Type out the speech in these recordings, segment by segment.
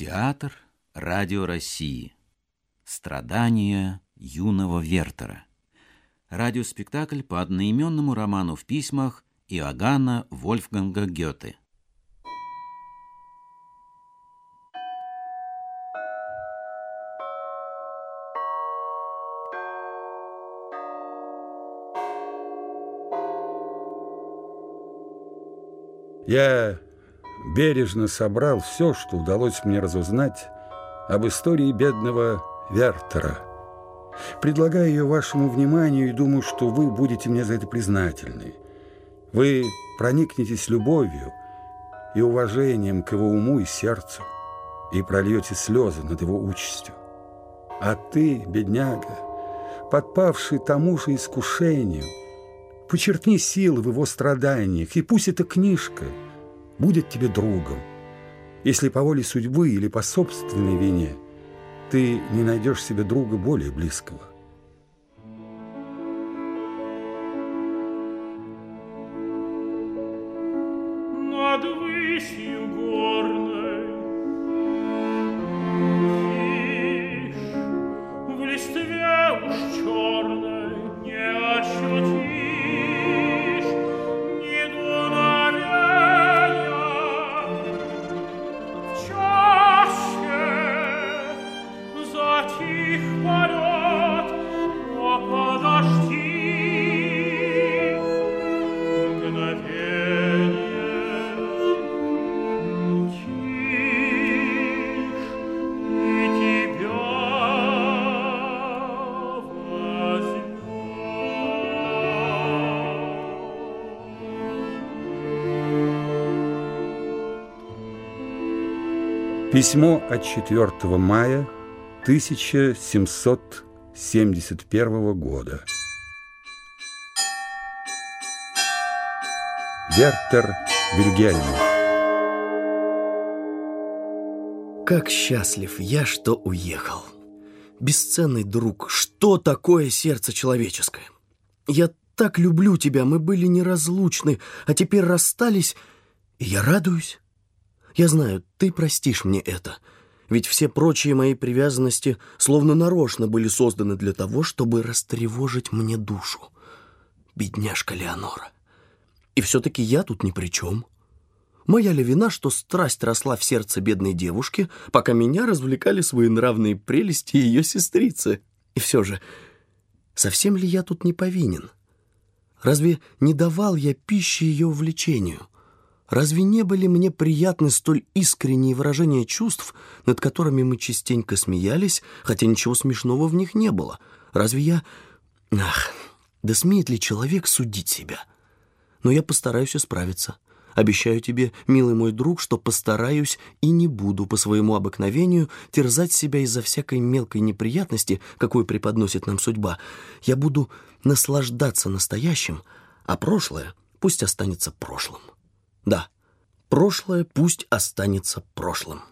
Театр Радио России. Страдания юного Вертера. Радиоспектакль по одноименному роману в письмах Иоганна Вольфганга Гёте. Я бережно собрал все, что удалось мне разузнать об истории бедного Вертера. Предлагаю ее вашему вниманию и думаю, что вы будете мне за это признательны. Вы проникнетесь любовью и уважением к его уму и сердцу и прольете слезы над его участью. А ты, бедняга, подпавший тому же искушению, почерпни силы в его страданиях, и пусть эта книжка — будет тебе другом. Если по воле судьбы или по собственной вине ты не найдешь себе друга более близкого. Письмо от 4 мая 1771 года. Вертер Вильгельмов. Как счастлив я, что уехал. Бесценный друг, что такое сердце человеческое? Я так люблю тебя, мы были неразлучны, а теперь расстались, и я радуюсь. Я знаю, ты простишь мне это, ведь все прочие мои привязанности словно нарочно были созданы для того, чтобы растревожить мне душу. Бедняжка Леонора. И все-таки я тут ни при чем. Моя ли вина, что страсть росла в сердце бедной девушки, пока меня развлекали свои нравные прелести ее сестрицы? И все же, совсем ли я тут не повинен? Разве не давал я пищи ее увлечению? Разве не были мне приятны столь искренние выражения чувств, над которыми мы частенько смеялись, хотя ничего смешного в них не было? Разве я... Ах, да смеет ли человек судить себя? Но я постараюсь исправиться. Обещаю тебе, милый мой друг, что постараюсь и не буду по своему обыкновению терзать себя из-за всякой мелкой неприятности, какую преподносит нам судьба. Я буду наслаждаться настоящим, а прошлое пусть останется прошлым. Да, прошлое пусть останется прошлым.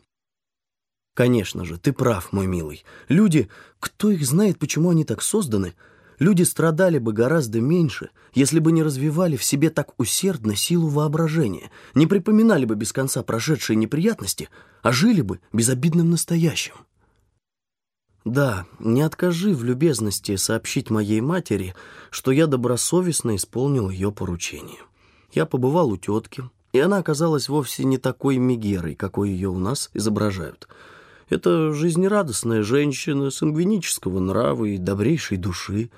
Конечно же, ты прав, мой милый. Люди, кто их знает, почему они так созданы, люди страдали бы гораздо меньше, если бы не развивали в себе так усердно силу воображения, не припоминали бы без конца прошедшие неприятности, а жили бы безобидным настоящим. Да, не откажи в любезности сообщить моей матери, что я добросовестно исполнил ее поручение. Я побывал у тетки, и она оказалась вовсе не такой мегерой, какой ее у нас изображают. Это жизнерадостная женщина, сангвинического нрава и добрейшей души.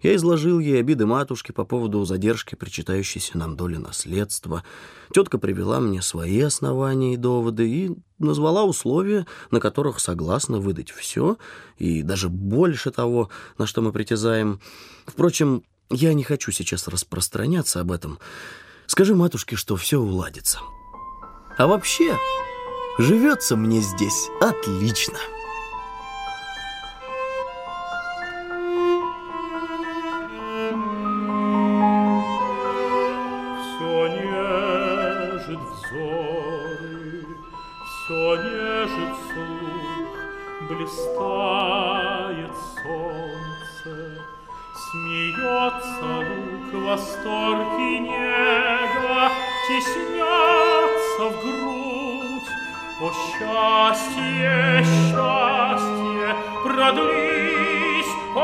Я изложил ей обиды матушки по поводу задержки причитающейся нам доли наследства. Тетка привела мне свои основания и доводы и назвала условия, на которых согласна выдать все, и даже больше того, на что мы притязаем. Впрочем, я не хочу сейчас распространяться об этом. Скажи матушке, что все уладится. А вообще, живется мне здесь отлично.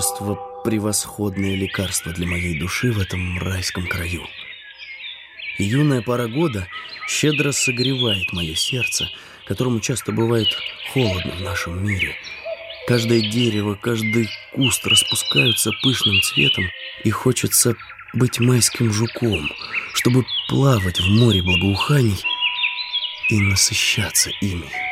Одиночество — превосходное лекарство для моей души в этом райском краю. Юная пора года щедро согревает мое сердце, которому часто бывает холодно в нашем мире. Каждое дерево, каждый куст распускаются пышным цветом, и хочется быть майским жуком, чтобы плавать в море благоуханий и насыщаться ими.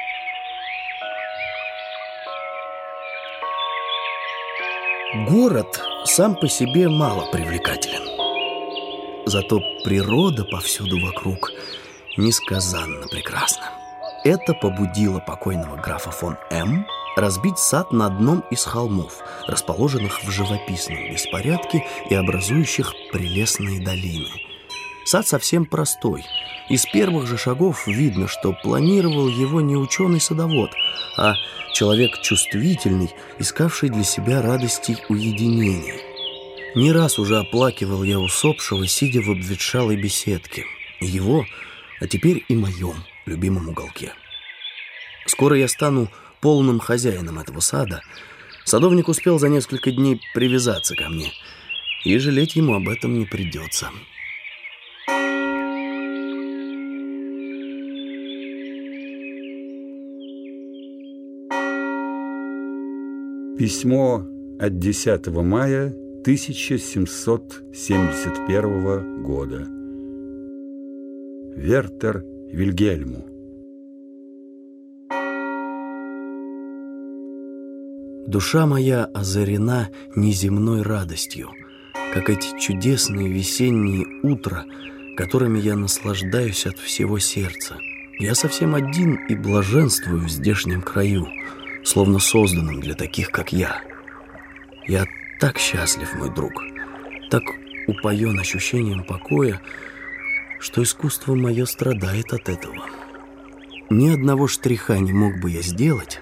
Город сам по себе мало привлекателен. Зато природа повсюду вокруг несказанно прекрасна. Это побудило покойного графа фон М. разбить сад на одном из холмов, расположенных в живописном беспорядке и образующих прелестные долины. Сад совсем простой. Из первых же шагов видно, что планировал его не ученый-садовод, а человек чувствительный, искавший для себя радостей уединения. Не раз уже оплакивал я усопшего, сидя в обветшалой беседке. Его, а теперь и моем любимом уголке. Скоро я стану полным хозяином этого сада. Садовник успел за несколько дней привязаться ко мне, и жалеть ему об этом не придется. Письмо от 10 мая 1771 года. Вертер Вильгельму. Душа моя озарена неземной радостью, как эти чудесные весенние утра, которыми я наслаждаюсь от всего сердца. Я совсем один и блаженствую в здешнем краю, словно созданном для таких, как я. Я так счастлив, мой друг, так упоен ощущением покоя, что искусство мое страдает от этого. Ни одного штриха не мог бы я сделать,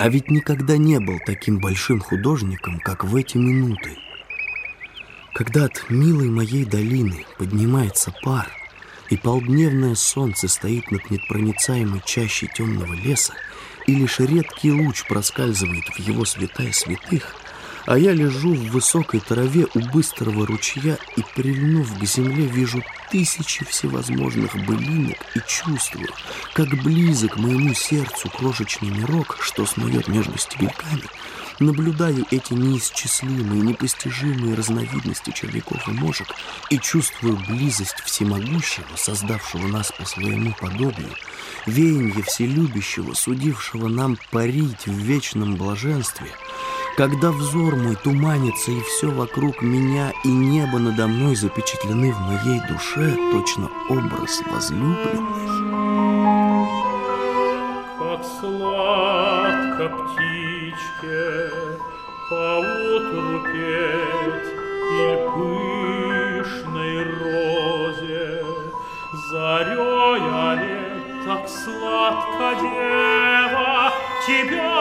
а ведь никогда не был таким большим художником, как в эти минуты. Когда от милой моей долины поднимается пар, и полдневное солнце стоит над непроницаемой чащей темного леса, и лишь редкий луч проскальзывает в его святая святых, а я лежу в высокой траве у быстрого ручья и, прильнув к земле, вижу тысячи всевозможных былинок и чувствую, как близок моему сердцу крошечный мирок, что снует между стебельками, наблюдаю эти неисчислимые, непостижимые разновидности червяков и мошек и чувствую близость всемогущего, создавшего нас по своему подобию, веяние вселюбящего, судившего нам парить в вечном блаженстве — когда взор мой туманится, и все вокруг меня, и небо надо мной запечатлены в моей душе, точно образ возлюбленной. Как сладко птичке поутру петь Или пышной розе. Зарей олет Так сладко, дева, тебя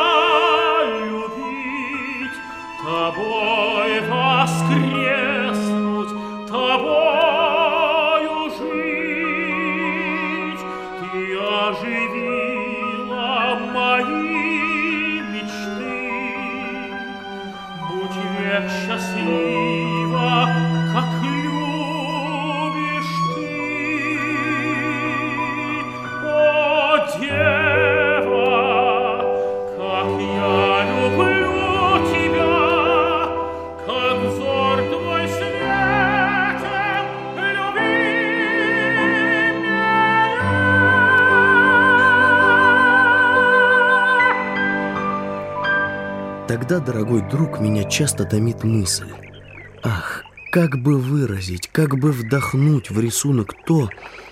любить Тобой воскреснуть, тобою дорогой друг, меня часто томит мысль. Ах, как бы выразить, как бы вдохнуть в рисунок то,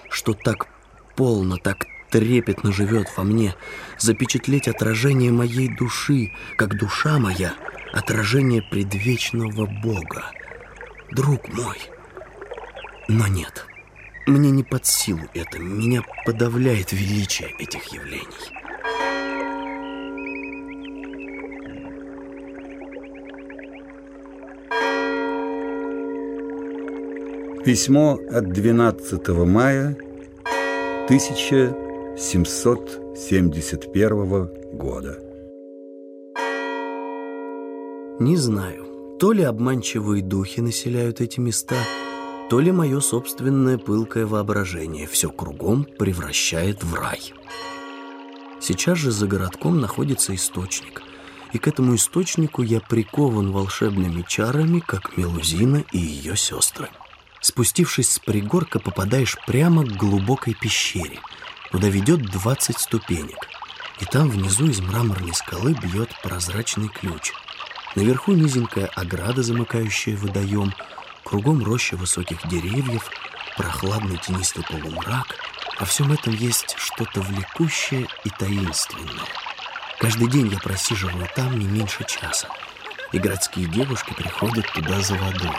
что так полно, так трепетно живет во мне, запечатлеть отражение моей души, как душа моя — отражение предвечного Бога. Друг мой. Но нет, мне не под силу это, меня подавляет величие этих явлений. Письмо от 12 мая 1771 года. Не знаю, то ли обманчивые духи населяют эти места, то ли мое собственное пылкое воображение все кругом превращает в рай. Сейчас же за городком находится источник, и к этому источнику я прикован волшебными чарами, как Мелузина и ее сестры. Спустившись с пригорка, попадаешь прямо к глубокой пещере, куда ведет 20 ступенек. И там внизу из мраморной скалы бьет прозрачный ключ. Наверху низенькая ограда, замыкающая водоем, кругом роща высоких деревьев, прохладный тенистый полумрак. Во всем этом есть что-то влекущее и таинственное. Каждый день я просиживаю там не меньше часа, и городские девушки приходят туда за водой.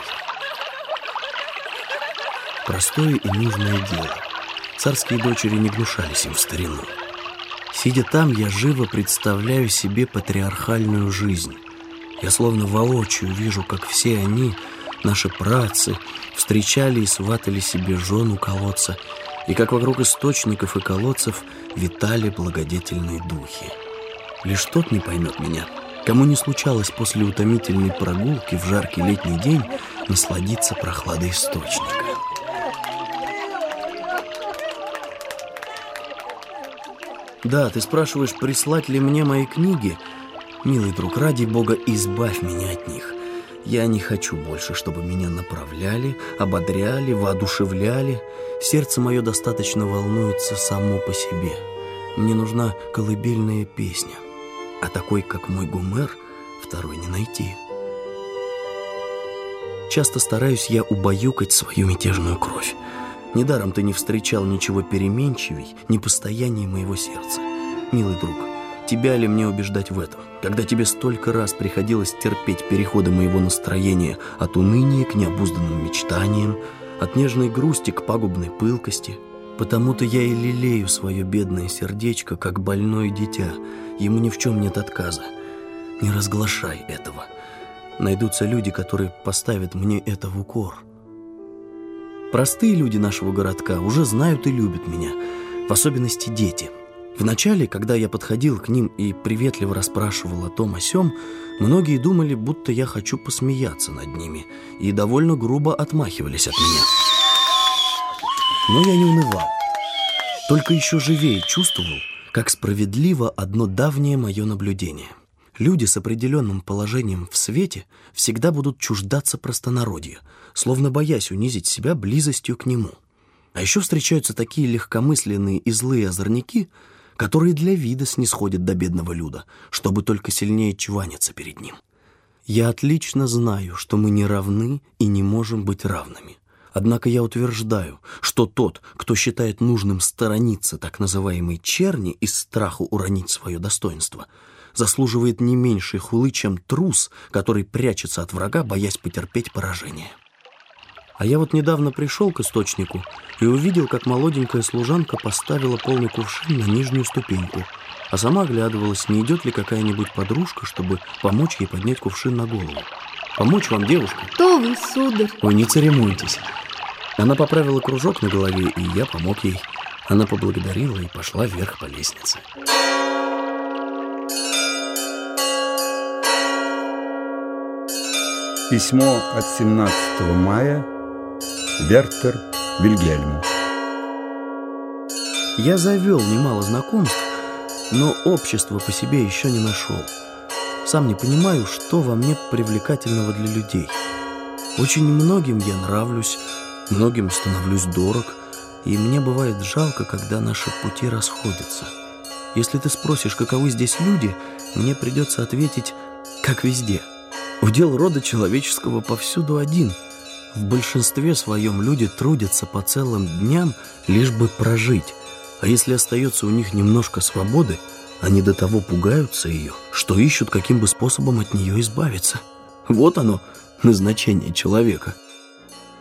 Простое и нужное дело. Царские дочери не гнушались им в старину. Сидя там, я живо представляю себе патриархальную жизнь. Я словно воочию вижу, как все они, наши працы, встречали и сватали себе жену колодца, и как вокруг источников и колодцев витали благодетельные духи. Лишь тот не поймет меня, кому не случалось после утомительной прогулки в жаркий летний день насладиться прохладой источника. Да, ты спрашиваешь, прислать ли мне мои книги? Милый друг, ради Бога, избавь меня от них. Я не хочу больше, чтобы меня направляли, ободряли, воодушевляли. Сердце мое достаточно волнуется само по себе. Мне нужна колыбельная песня. А такой, как мой Гумер, второй не найти. Часто стараюсь я убаюкать свою мятежную кровь. Недаром ты не встречал ничего переменчивей, непостоянней моего сердца. Милый друг, тебя ли мне убеждать в этом, когда тебе столько раз приходилось терпеть переходы моего настроения от уныния к необузданным мечтаниям, от нежной грусти к пагубной пылкости? Потому-то я и лелею свое бедное сердечко, как больное дитя. Ему ни в чем нет отказа. Не разглашай этого. Найдутся люди, которые поставят мне это в укор». Простые люди нашего городка уже знают и любят меня, в особенности дети. Вначале, когда я подходил к ним и приветливо расспрашивал о том о сём, многие думали, будто я хочу посмеяться над ними, и довольно грубо отмахивались от меня. Но я не унывал. Только еще живее чувствовал, как справедливо одно давнее мое наблюдение. Люди с определенным положением в свете всегда будут чуждаться простонародья – словно боясь унизить себя близостью к нему. А еще встречаются такие легкомысленные и злые озорники, которые для вида снисходят до бедного люда, чтобы только сильнее чваниться перед ним. Я отлично знаю, что мы не равны и не можем быть равными. Однако я утверждаю, что тот, кто считает нужным сторониться так называемой черни из страха уронить свое достоинство, заслуживает не меньшей хулы, чем трус, который прячется от врага, боясь потерпеть поражение. А я вот недавно пришел к источнику и увидел, как молоденькая служанка поставила полный кувшин на нижнюю ступеньку, а сама оглядывалась, не идет ли какая-нибудь подружка, чтобы помочь ей поднять кувшин на голову. «Помочь вам, девушка?» Кто вы, сударь? «Ой, не церемоньтесь». Она поправила кружок на голове, и я помог ей. Она поблагодарила и пошла вверх по лестнице. Письмо от 17 мая Вертер Вильгельму. Я завел немало знакомств, но общества по себе еще не нашел. Сам не понимаю, что во мне привлекательного для людей. Очень многим я нравлюсь, многим становлюсь дорог, и мне бывает жалко, когда наши пути расходятся. Если ты спросишь, каковы здесь люди, мне придется ответить, как везде. Удел рода человеческого повсюду один — В большинстве своем люди трудятся по целым дням, лишь бы прожить. А если остается у них немножко свободы, они до того пугаются ее, что ищут, каким бы способом от нее избавиться. Вот оно, назначение человека.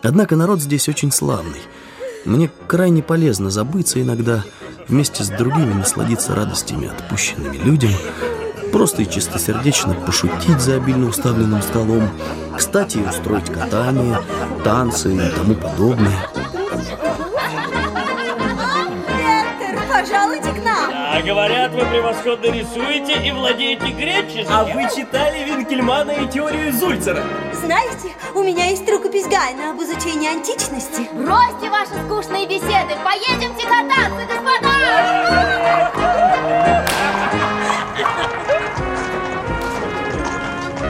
Однако народ здесь очень славный. Мне крайне полезно забыться иногда, вместе с другими насладиться радостями, отпущенными людям, просто и чистосердечно пошутить за обильно уставленным столом, кстати, устроить катание, танцы и тому подобное. Вертер, пожалуйте к нам. А говорят, вы превосходно рисуете и владеете греческим. А вы читали Винкельмана и теорию Зульцера? Знаете, у меня есть рукопись Гайна об изучении античности. Бросьте ваши скучные беседы, поедемте кататься, господа!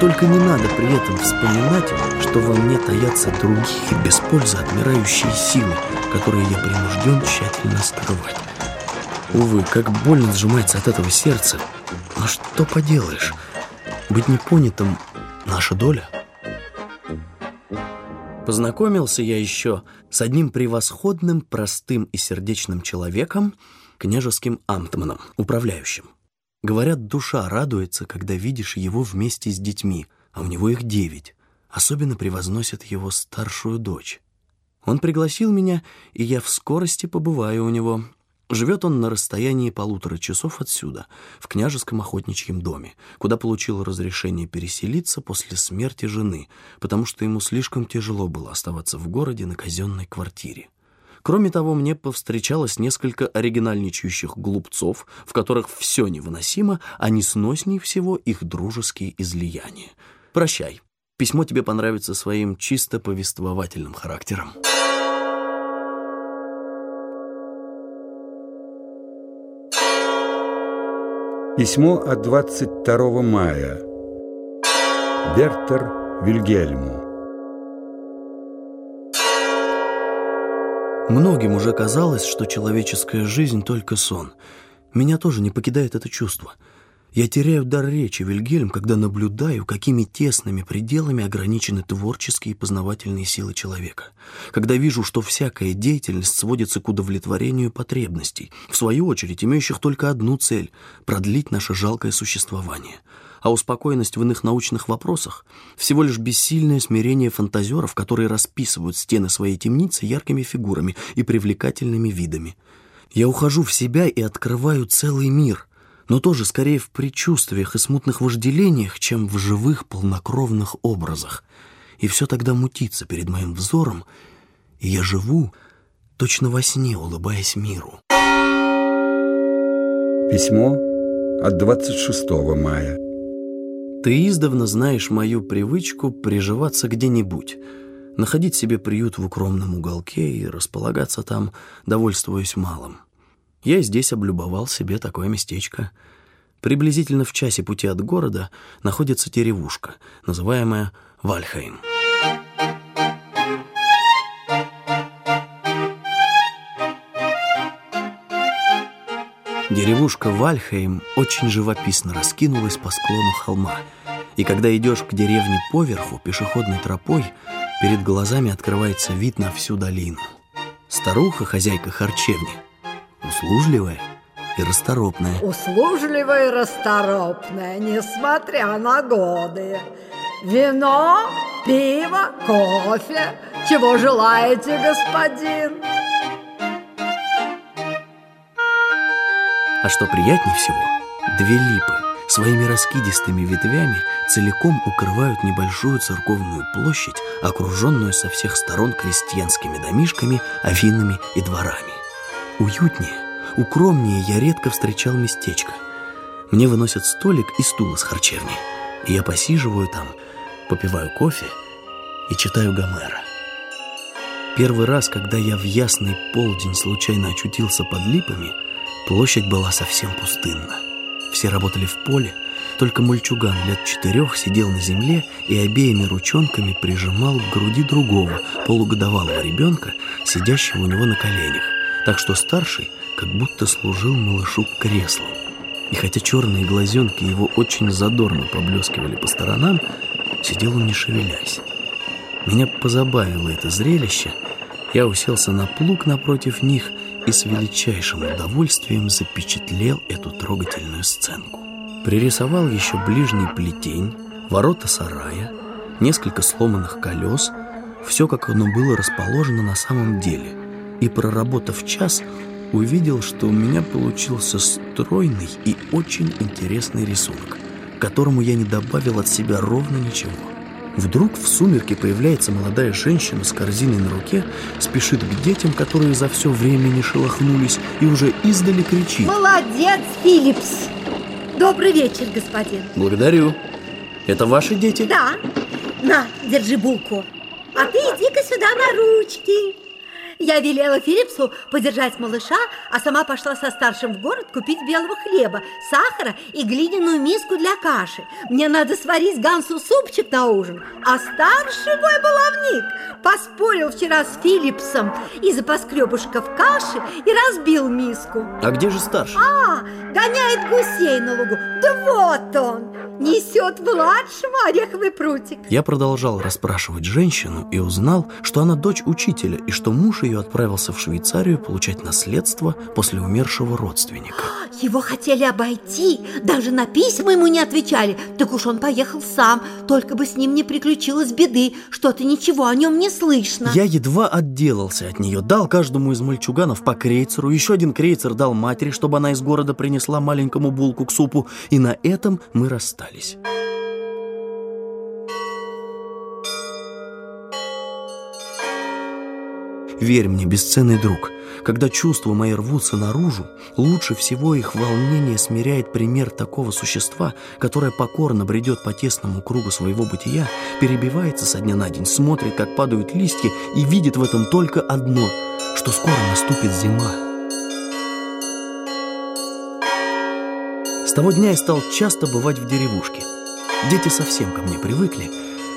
Только не надо при этом вспоминать, что во мне таятся другие, без пользы отмирающие силы, которые я принужден тщательно скрывать. Увы, как больно сжимается от этого сердце. Но что поделаешь? Быть непонятым — наша доля. Познакомился я еще с одним превосходным, простым и сердечным человеком, княжеским амтманом, управляющим. Говорят, душа радуется, когда видишь его вместе с детьми, а у него их девять. Особенно превозносят его старшую дочь. Он пригласил меня, и я в скорости побываю у него. Живет он на расстоянии полутора часов отсюда, в княжеском охотничьем доме, куда получил разрешение переселиться после смерти жены, потому что ему слишком тяжело было оставаться в городе на казенной квартире. Кроме того, мне повстречалось несколько оригинальничающих глупцов, в которых все невыносимо, а несносней всего их дружеские излияния. Прощай. Письмо тебе понравится своим чисто повествовательным характером. Письмо от 22 мая. Вертер Вильгельму. Многим уже казалось, что человеческая жизнь — только сон. Меня тоже не покидает это чувство. Я теряю дар речи, Вильгельм, когда наблюдаю, какими тесными пределами ограничены творческие и познавательные силы человека. Когда вижу, что всякая деятельность сводится к удовлетворению потребностей, в свою очередь имеющих только одну цель — продлить наше жалкое существование — а успокоенность в иных научных вопросах — всего лишь бессильное смирение фантазеров, которые расписывают стены своей темницы яркими фигурами и привлекательными видами. Я ухожу в себя и открываю целый мир, но тоже скорее в предчувствиях и смутных вожделениях, чем в живых полнокровных образах. И все тогда мутится перед моим взором, и я живу точно во сне, улыбаясь миру. Письмо от 26 мая. Ты издавна знаешь мою привычку приживаться где-нибудь, находить себе приют в укромном уголке и располагаться там, довольствуясь малым. Я здесь облюбовал себе такое местечко. Приблизительно в часе пути от города находится деревушка, называемая Вальхейм. Деревушка Вальхейм очень живописно раскинулась по склону холма. И когда идешь к деревне поверху, пешеходной тропой, перед глазами открывается вид на всю долину. Старуха, хозяйка харчевни, услужливая и расторопная. Услужливая и расторопная, несмотря на годы. Вино, пиво, кофе. Чего желаете, господин? А что приятнее всего, две липы своими раскидистыми ветвями целиком укрывают небольшую церковную площадь, окруженную со всех сторон крестьянскими домишками, авинами и дворами. Уютнее, укромнее я редко встречал местечко. Мне выносят столик и стул из харчевни, и я посиживаю там, попиваю кофе и читаю Гомера. Первый раз, когда я в ясный полдень случайно очутился под липами – Площадь была совсем пустынна. Все работали в поле, только мальчуган лет четырех сидел на земле и обеими ручонками прижимал к груди другого, полугодовалого ребенка, сидящего у него на коленях, так что старший как будто служил малышу креслом. И хотя черные глазенки его очень задорно поблескивали по сторонам, сидел он не шевелясь. Меня позабавило это зрелище. Я уселся на плуг напротив них и с величайшим удовольствием запечатлел эту трогательную сценку. Пририсовал еще ближний плетень, ворота сарая, несколько сломанных колес, все как оно было расположено на самом деле. И проработав час, увидел, что у меня получился стройный и очень интересный рисунок, которому я не добавил от себя ровно ничего. Вдруг в сумерке появляется молодая женщина с корзиной на руке, спешит к детям, которые за все время не шелохнулись, и уже издали кричит. Молодец, Филлипс! Добрый вечер, господин. Благодарю. Это ваши дети? Да. На, держи булку. А ты иди-ка сюда на ручки. Я велела Филипсу подержать малыша, а сама пошла со старшим в город купить белого хлеба, сахара и глиняную миску для каши. Мне надо сварить Гансу супчик на ужин. А старший мой баловник поспорил вчера с Филипсом из-за поскребушков каши и разбил миску. А где же старший? А, гоняет гусей на лугу. Да вот он, несет младшему ореховый прутик. Я продолжал расспрашивать женщину и узнал, что она дочь учителя и что муж ее отправился в Швейцарию получать наследство после умершего родственника. Его хотели обойти, даже на письма ему не отвечали. Так уж он поехал сам, только бы с ним не приключилось беды. Что-то ничего о нем не слышно. Я едва отделался от нее, дал каждому из мальчуганов по крейцеру, еще один крейцер дал матери, чтобы она из города принесла маленькому булку к супу, и на этом мы расстались. Верь мне, бесценный друг, когда чувства мои рвутся наружу, лучше всего их волнение смиряет пример такого существа, которое покорно бредет по тесному кругу своего бытия, перебивается со дня на день, смотрит, как падают листья и видит в этом только одно, что скоро наступит зима. С того дня я стал часто бывать в деревушке. Дети совсем ко мне привыкли.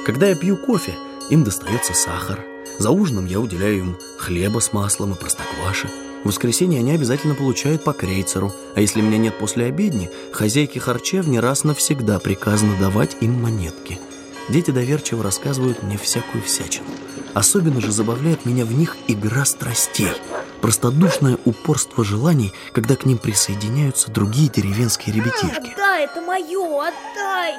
Когда я пью кофе, им достается сахар – за ужином я уделяю им хлеба с маслом и простокваши. В воскресенье они обязательно получают по крейцеру, а если меня нет после обедни, хозяйке харчевни раз навсегда приказано давать им монетки. Дети доверчиво рассказывают мне всякую всячину. Особенно же забавляет меня в них игра страстей, простодушное упорство желаний, когда к ним присоединяются другие деревенские ребятишки. Отдай, это мое, отдай!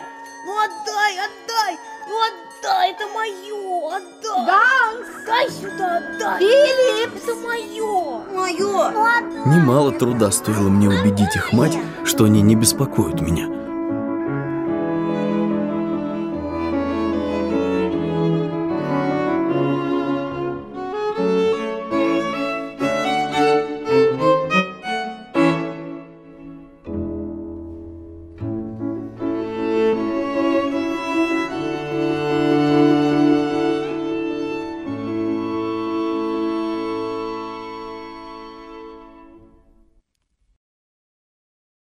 Ну отдай, отдай! Ну отдай, это мое, отдай! Ганс! Дай сюда, отдай! Филипп! Это мое! Мое. Ну! Немало труда стоило мне убедить их мать, что они не беспокоят меня.